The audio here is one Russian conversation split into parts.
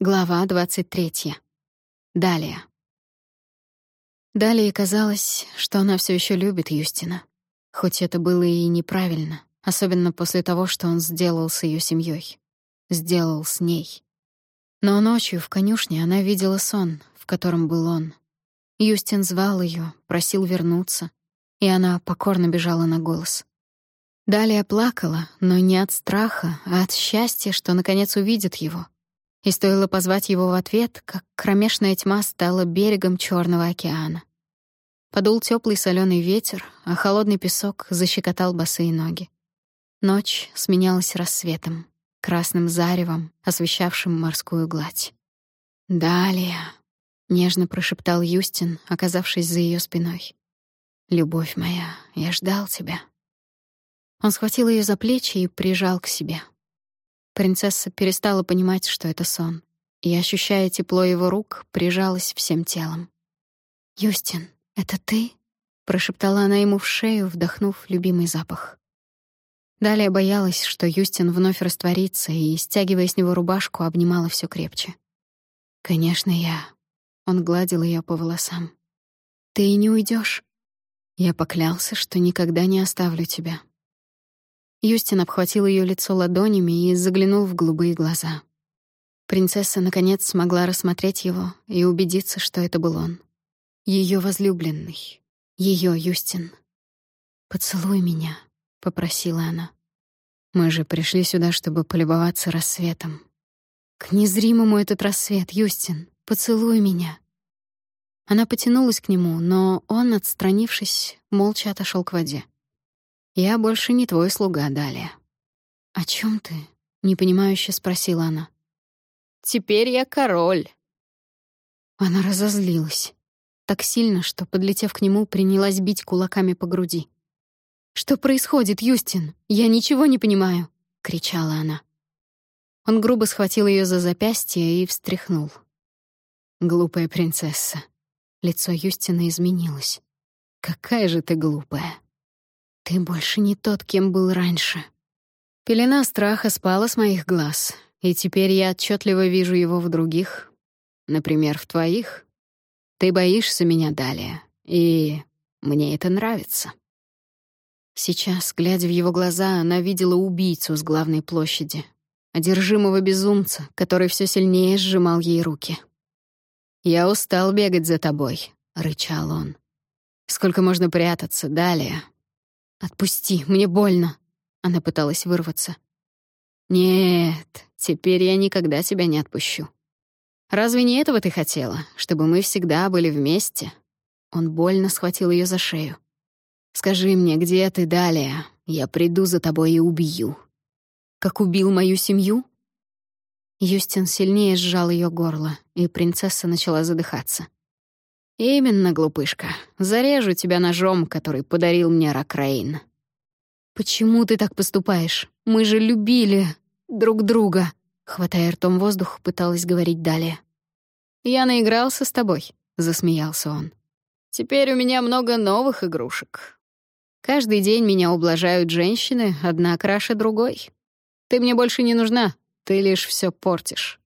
Глава 23. Далее. Далее казалось, что она все еще любит Юстина. Хоть это было и неправильно, особенно после того, что он сделал с ее семьей, Сделал с ней. Но ночью в конюшне она видела сон, в котором был он. Юстин звал ее, просил вернуться, и она покорно бежала на голос. Далее плакала, но не от страха, а от счастья, что наконец увидит его — и стоило позвать его в ответ, как кромешная тьма стала берегом Черного океана. Подул теплый соленый ветер, а холодный песок защекотал босые ноги. Ночь сменялась рассветом, красным заревом, освещавшим морскую гладь. «Далее», — нежно прошептал Юстин, оказавшись за ее спиной. «Любовь моя, я ждал тебя». Он схватил ее за плечи и прижал к себе. Принцесса перестала понимать, что это сон, и, ощущая тепло его рук, прижалась всем телом. «Юстин, это ты?» — прошептала она ему в шею, вдохнув любимый запах. Далее боялась, что Юстин вновь растворится, и, стягивая с него рубашку, обнимала все крепче. «Конечно, я». Он гладил ее по волосам. «Ты и не уйдешь. Я поклялся, что никогда не оставлю тебя. Юстин обхватил ее лицо ладонями и заглянул в голубые глаза. Принцесса наконец смогла рассмотреть его и убедиться, что это был он. Ее возлюбленный, ее Юстин. "Поцелуй меня", попросила она. Мы же пришли сюда, чтобы полюбоваться рассветом. К незримому этот рассвет, Юстин. Поцелуй меня. Она потянулась к нему, но он, отстранившись, молча отошел к воде. Я больше не твой слуга, Далия. О чем ты? непонимающе спросила она. Теперь я король. Она разозлилась так сильно, что, подлетев к нему, принялась бить кулаками по груди. Что происходит, Юстин? Я ничего не понимаю, кричала она. Он грубо схватил ее за запястье и встряхнул. Глупая принцесса. Лицо Юстина изменилось. Какая же ты глупая. Ты больше не тот, кем был раньше. Пелена страха спала с моих глаз, и теперь я отчетливо вижу его в других, например, в твоих. Ты боишься меня далее, и мне это нравится. Сейчас, глядя в его глаза, она видела убийцу с главной площади, одержимого безумца, который все сильнее сжимал ей руки. «Я устал бегать за тобой», — рычал он. «Сколько можно прятаться далее? «Отпусти, мне больно!» Она пыталась вырваться. «Нет, теперь я никогда тебя не отпущу. Разве не этого ты хотела, чтобы мы всегда были вместе?» Он больно схватил ее за шею. «Скажи мне, где ты далее? Я приду за тобой и убью». «Как убил мою семью?» Юстин сильнее сжал ее горло, и принцесса начала задыхаться. «Именно, глупышка. Зарежу тебя ножом, который подарил мне Ракраин». «Почему ты так поступаешь? Мы же любили друг друга», — хватая ртом воздух, пыталась говорить далее. «Я наигрался с тобой», — засмеялся он. «Теперь у меня много новых игрушек. Каждый день меня ублажают женщины, одна краше другой. Ты мне больше не нужна, ты лишь все портишь».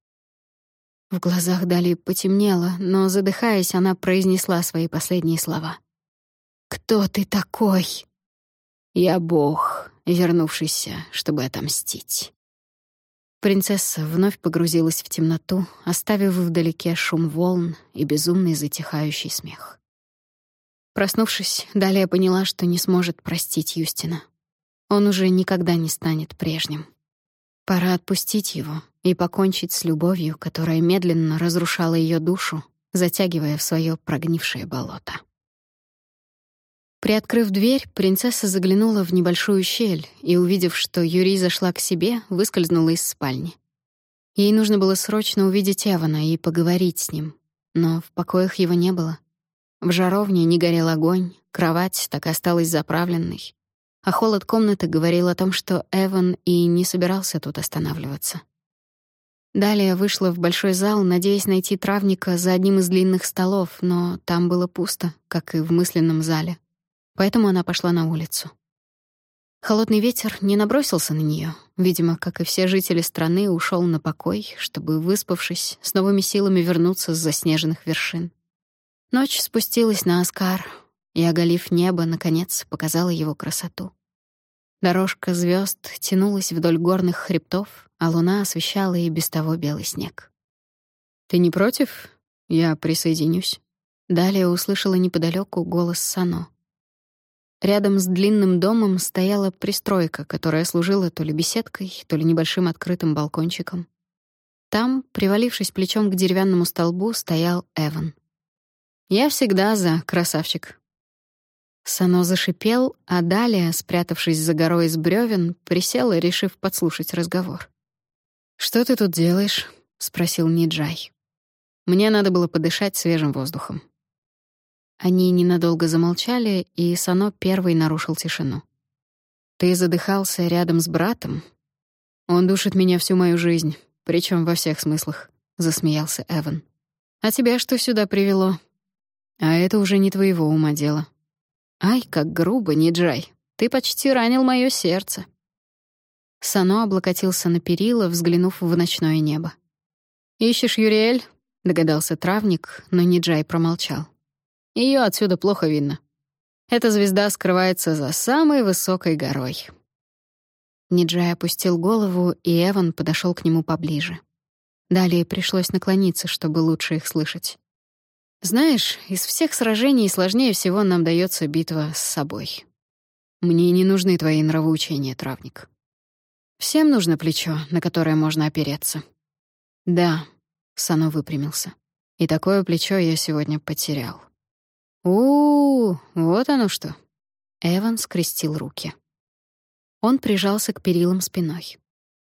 В глазах Дали потемнело, но, задыхаясь, она произнесла свои последние слова. «Кто ты такой?» «Я бог, вернувшийся, чтобы отомстить». Принцесса вновь погрузилась в темноту, оставив вдалеке шум волн и безумный затихающий смех. Проснувшись, Далия поняла, что не сможет простить Юстина. Он уже никогда не станет прежним. Пора отпустить его и покончить с любовью, которая медленно разрушала ее душу, затягивая в свое прогнившее болото. Приоткрыв дверь, принцесса заглянула в небольшую щель и, увидев, что Юрий зашла к себе, выскользнула из спальни. Ей нужно было срочно увидеть Эвана и поговорить с ним, но в покоях его не было. В жаровне не горел огонь, кровать так и осталась заправленной, а холод комнаты говорил о том, что Эван и не собирался тут останавливаться. Далее вышла в большой зал, надеясь найти травника за одним из длинных столов, но там было пусто, как и в мысленном зале. Поэтому она пошла на улицу. Холодный ветер не набросился на нее, видимо, как и все жители страны, ушел на покой, чтобы, выспавшись, с новыми силами вернуться с заснеженных вершин. Ночь спустилась на Оскар, и, оголив небо, наконец показала его красоту. Дорожка звезд тянулась вдоль горных хребтов, а луна освещала и без того белый снег. «Ты не против? Я присоединюсь». Далее услышала неподалеку голос Сано. Рядом с длинным домом стояла пристройка, которая служила то ли беседкой, то ли небольшим открытым балкончиком. Там, привалившись плечом к деревянному столбу, стоял Эван. «Я всегда за, красавчик». Сано зашипел, а далее, спрятавшись за горой из бревен, присел, решив подслушать разговор. «Что ты тут делаешь?» — спросил Ниджай. «Мне надо было подышать свежим воздухом». Они ненадолго замолчали, и Сано первый нарушил тишину. «Ты задыхался рядом с братом? Он душит меня всю мою жизнь, причем во всех смыслах», — засмеялся Эван. «А тебя что сюда привело?» «А это уже не твоего ума дело». «Ай, как грубо, Ниджай. Ты почти ранил мое сердце». Сано облокотился на перила, взглянув в ночное небо. «Ищешь Юриэль?» — догадался травник, но Ниджай промолчал. Ее отсюда плохо видно. Эта звезда скрывается за самой высокой горой. Ниджай опустил голову, и Эван подошел к нему поближе. Далее пришлось наклониться, чтобы лучше их слышать. Знаешь, из всех сражений сложнее всего нам дается битва с собой. Мне не нужны твои нравоучения, травник. Всем нужно плечо, на которое можно опереться. Да, Сано выпрямился. И такое плечо я сегодня потерял. У, -у, у вот оно что. Эван скрестил руки. Он прижался к перилам спиной.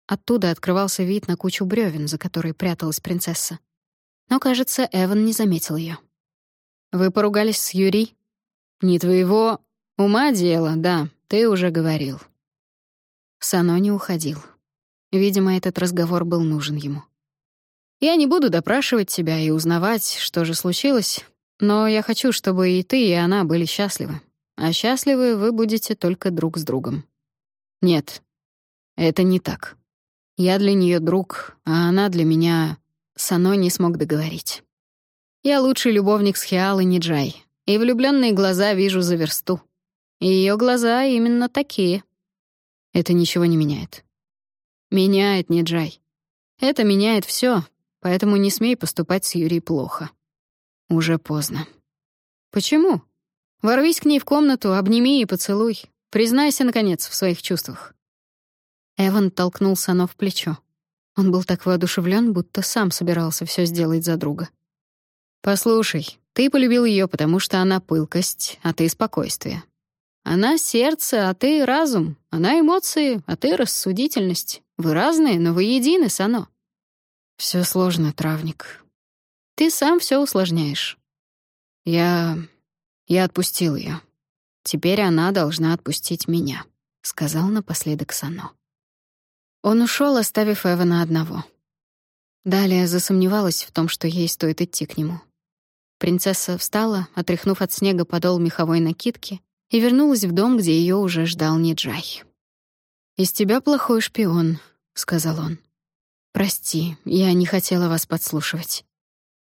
Оттуда открывался вид на кучу бревен, за которой пряталась принцесса. Но, кажется, Эван не заметил ее. Вы поругались с Юри? Не твоего ума дело, да, ты уже говорил. Сано не уходил. Видимо, этот разговор был нужен ему. Я не буду допрашивать тебя и узнавать, что же случилось, но я хочу, чтобы и ты, и она были счастливы. А счастливы вы будете только друг с другом. Нет, это не так. Я для нее друг, а она для меня... Сано не смог договорить. Я лучший любовник с Хиалы Ниджай, и влюбленные глаза вижу за версту. Ее глаза именно такие. Это ничего не меняет. Меняет Ниджай. Это меняет все, поэтому не смей поступать с Юрией плохо. Уже поздно. Почему? Ворвись к ней в комнату, обними и поцелуй. Признайся, наконец, в своих чувствах. Эван толкнул Сано в плечо. Он был так воодушевлен, будто сам собирался все сделать за друга. «Послушай, ты полюбил ее, потому что она пылкость, а ты спокойствие. Она сердце, а ты разум. Она эмоции, а ты рассудительность. Вы разные, но вы едины, Сано». Все сложно, травник. Ты сам все усложняешь. Я... я отпустил ее. Теперь она должна отпустить меня, сказал напоследок Сано. Он ушел, оставив Эвана одного. Далее засомневалась в том, что ей стоит идти к нему. Принцесса встала, отряхнув от снега подол меховой накидки, и вернулась в дом, где ее уже ждал Ниджай. «Из тебя плохой шпион», — сказал он. «Прости, я не хотела вас подслушивать».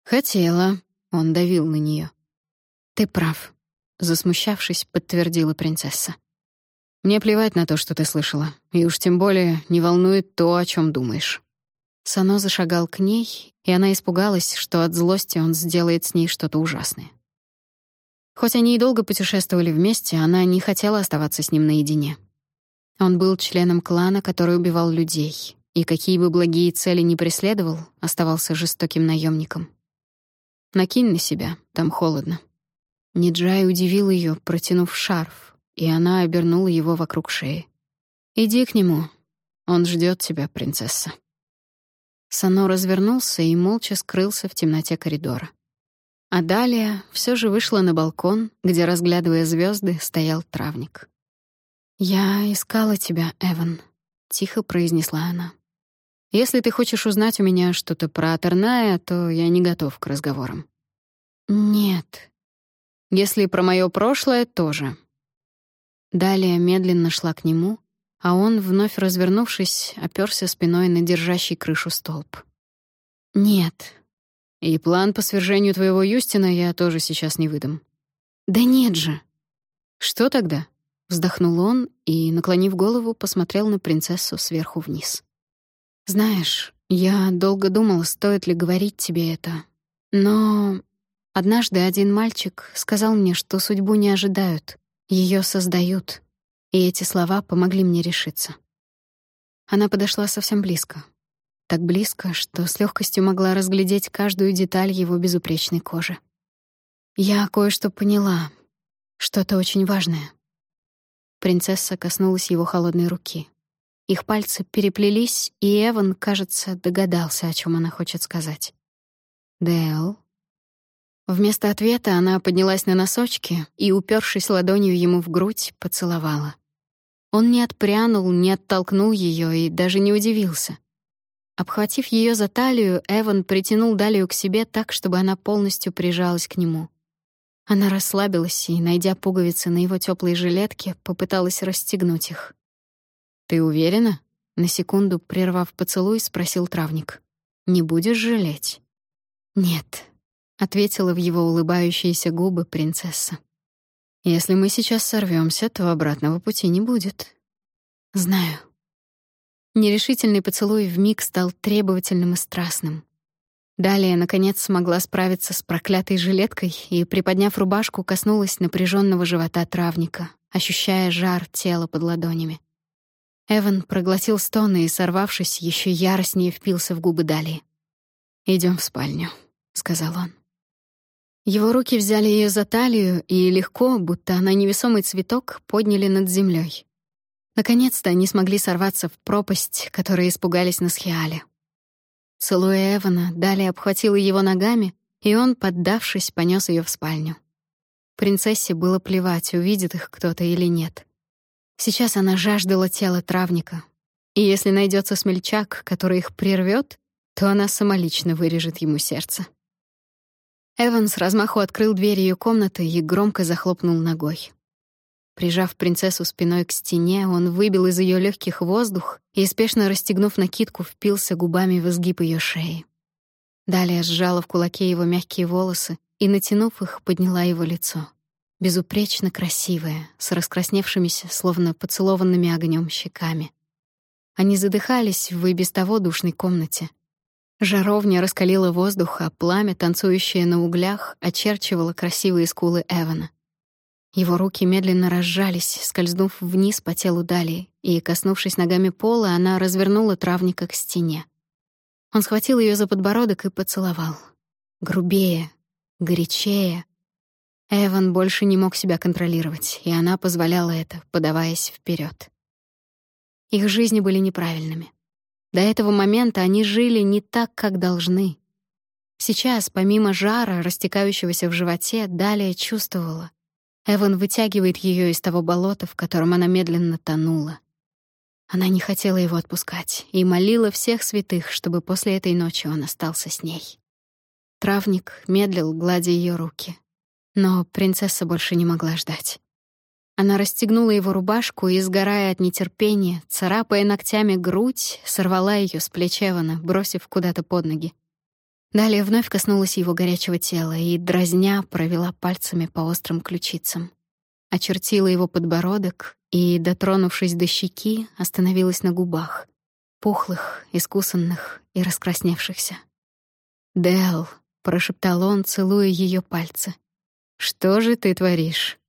«Хотела», — он давил на нее. «Ты прав», — засмущавшись, подтвердила принцесса. «Мне плевать на то, что ты слышала, и уж тем более не волнует то, о чем думаешь». Сано зашагал к ней, и она испугалась, что от злости он сделает с ней что-то ужасное. Хоть они и долго путешествовали вместе, она не хотела оставаться с ним наедине. Он был членом клана, который убивал людей, и какие бы благие цели ни преследовал, оставался жестоким наемником. Накинь на себя, там холодно». Ниджай удивил ее, протянув шарф, и она обернула его вокруг шеи. «Иди к нему. Он ждет тебя, принцесса». Сано развернулся и молча скрылся в темноте коридора. А далее все же вышла на балкон, где, разглядывая звезды, стоял травник. «Я искала тебя, Эван», — тихо произнесла она. Если ты хочешь узнать у меня что-то про Атерная, то я не готов к разговорам. Нет. Если про моё прошлое, тоже. Далее медленно шла к нему, а он, вновь развернувшись, оперся спиной на держащий крышу столб. «Нет». «И план по свержению твоего Юстина я тоже сейчас не выдам». «Да нет же». «Что тогда?» — вздохнул он и, наклонив голову, посмотрел на принцессу сверху вниз. «Знаешь, я долго думала, стоит ли говорить тебе это. Но однажды один мальчик сказал мне, что судьбу не ожидают, ее создают, и эти слова помогли мне решиться. Она подошла совсем близко. Так близко, что с легкостью могла разглядеть каждую деталь его безупречной кожи. Я кое-что поняла, что-то очень важное. Принцесса коснулась его холодной руки. Их пальцы переплелись, и Эван, кажется, догадался, о чем она хочет сказать. «Дэл?» Вместо ответа она поднялась на носочки и, упершись ладонью ему в грудь, поцеловала. Он не отпрянул, не оттолкнул ее и даже не удивился. Обхватив ее за талию, Эван притянул Далию к себе так, чтобы она полностью прижалась к нему. Она расслабилась и, найдя пуговицы на его теплой жилетке, попыталась расстегнуть их. «Ты уверена?» — на секунду, прервав поцелуй, спросил травник. «Не будешь жалеть?» «Нет», — ответила в его улыбающиеся губы принцесса. Если мы сейчас сорвемся, то обратного пути не будет. Знаю. Нерешительный поцелуй вмиг стал требовательным и страстным. Далее, наконец, смогла справиться с проклятой жилеткой и, приподняв рубашку, коснулась напряженного живота травника, ощущая жар тела под ладонями. Эван проглотил стоны и, сорвавшись, еще яростнее впился в губы Далии. Идем в спальню», — сказал он. Его руки взяли ее за талию и легко, будто она невесомый цветок, подняли над землей. Наконец-то они смогли сорваться в пропасть, которой испугались на Схиале. Целуя Эвана, далее обхватила его ногами, и он, поддавшись, понес ее в спальню. Принцессе было плевать, увидит их кто-то или нет. Сейчас она жаждала тела травника, и если найдется смельчак, который их прервет, то она самолично вырежет ему сердце. Эван с размаху открыл дверь ее комнаты и громко захлопнул ногой. Прижав принцессу спиной к стене, он выбил из ее легких воздух и, спешно расстегнув накидку, впился губами в изгиб ее шеи. Далее сжала в кулаке его мягкие волосы и, натянув их, подняла его лицо. Безупречно красивое, с раскрасневшимися, словно поцелованными огнем щеками. Они задыхались в и без того душной комнате, Жаровня раскалила воздух, а пламя, танцующее на углях, очерчивало красивые скулы Эвана. Его руки медленно разжались, скользнув вниз по телу Дали, и, коснувшись ногами пола, она развернула травника к стене. Он схватил ее за подбородок и поцеловал. Грубее, горячее. Эван больше не мог себя контролировать, и она позволяла это, подаваясь вперед. Их жизни были неправильными. До этого момента они жили не так, как должны. Сейчас, помимо жара, растекающегося в животе, Далее чувствовала. Эван вытягивает ее из того болота, в котором она медленно тонула. Она не хотела его отпускать и молила всех святых, чтобы после этой ночи он остался с ней. Травник медлил, гладя ее руки. Но принцесса больше не могла ждать. Она расстегнула его рубашку и, сгорая от нетерпения, царапая ногтями грудь, сорвала ее с плеч Эвана, бросив куда-то под ноги. Далее вновь коснулась его горячего тела и, дразня, провела пальцами по острым ключицам. Очертила его подбородок и, дотронувшись до щеки, остановилась на губах, пухлых, искусанных и раскрасневшихся. «Дэл», — прошептал он, целуя ее пальцы, — «что же ты творишь?»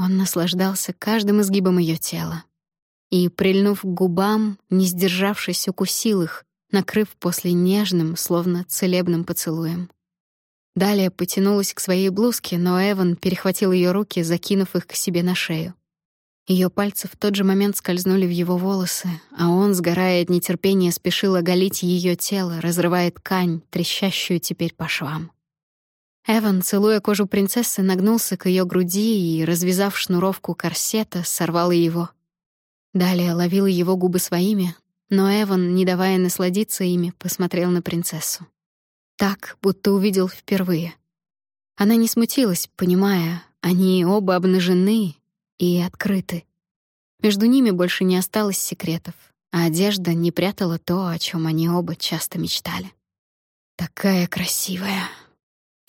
Он наслаждался каждым изгибом ее тела. И, прильнув к губам, не сдержавшись, укусил их, накрыв после нежным, словно целебным поцелуем. Далее потянулась к своей блузке, но Эван перехватил ее руки, закинув их к себе на шею. Ее пальцы в тот же момент скользнули в его волосы, а он, сгорая от нетерпения, спешил оголить ее тело, разрывая ткань, трещащую теперь по швам. Эван, целуя кожу принцессы, нагнулся к ее груди и, развязав шнуровку корсета, сорвал его. Далее ловил его губы своими, но Эван, не давая насладиться ими, посмотрел на принцессу. Так, будто увидел впервые. Она не смутилась, понимая, они оба обнажены, и открыты. Между ними больше не осталось секретов, а одежда не прятала то, о чем они оба часто мечтали. Такая красивая.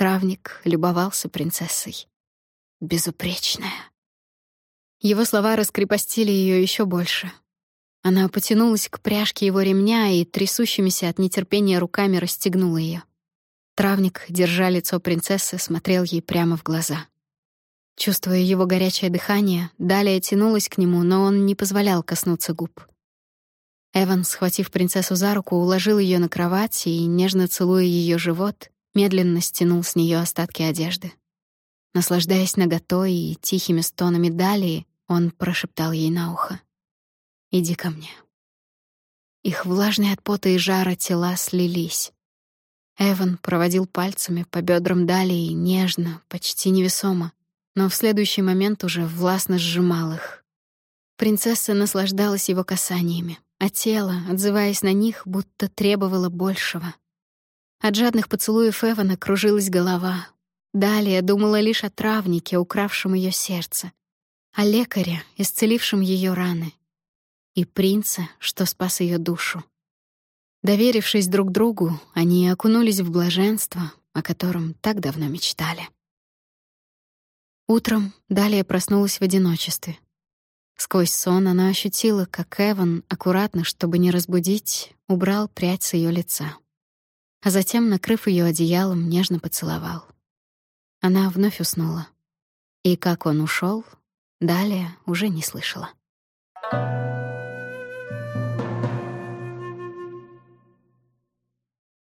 Травник любовался принцессой. Безупречная. Его слова раскрепостили ее еще больше. Она потянулась к пряжке его ремня и трясущимися от нетерпения руками расстегнула ее. Травник, держа лицо принцессы, смотрел ей прямо в глаза. Чувствуя его горячее дыхание, Далия тянулась к нему, но он не позволял коснуться губ. Эван, схватив принцессу за руку, уложил ее на кровать и, нежно целуя ее живот, медленно стянул с нее остатки одежды. Наслаждаясь наготой и тихими стонами Далии, он прошептал ей на ухо. «Иди ко мне». Их влажные от пота и жара тела слились. Эван проводил пальцами по бедрам Далии нежно, почти невесомо, но в следующий момент уже властно сжимал их. Принцесса наслаждалась его касаниями, а тело, отзываясь на них, будто требовало большего. От жадных поцелуев Эвана кружилась голова. Далее думала лишь о травнике, укравшем ее сердце, о лекаре, исцелившем ее раны, и принце, что спас ее душу. Доверившись друг другу, они окунулись в блаженство, о котором так давно мечтали. Утром Далия проснулась в одиночестве. Сквозь сон она ощутила, как Эван, аккуратно, чтобы не разбудить, убрал прядь с ее лица. А затем, накрыв ее одеялом, нежно поцеловал. Она вновь уснула. И как он ушел, Далия уже не слышала. Thank you.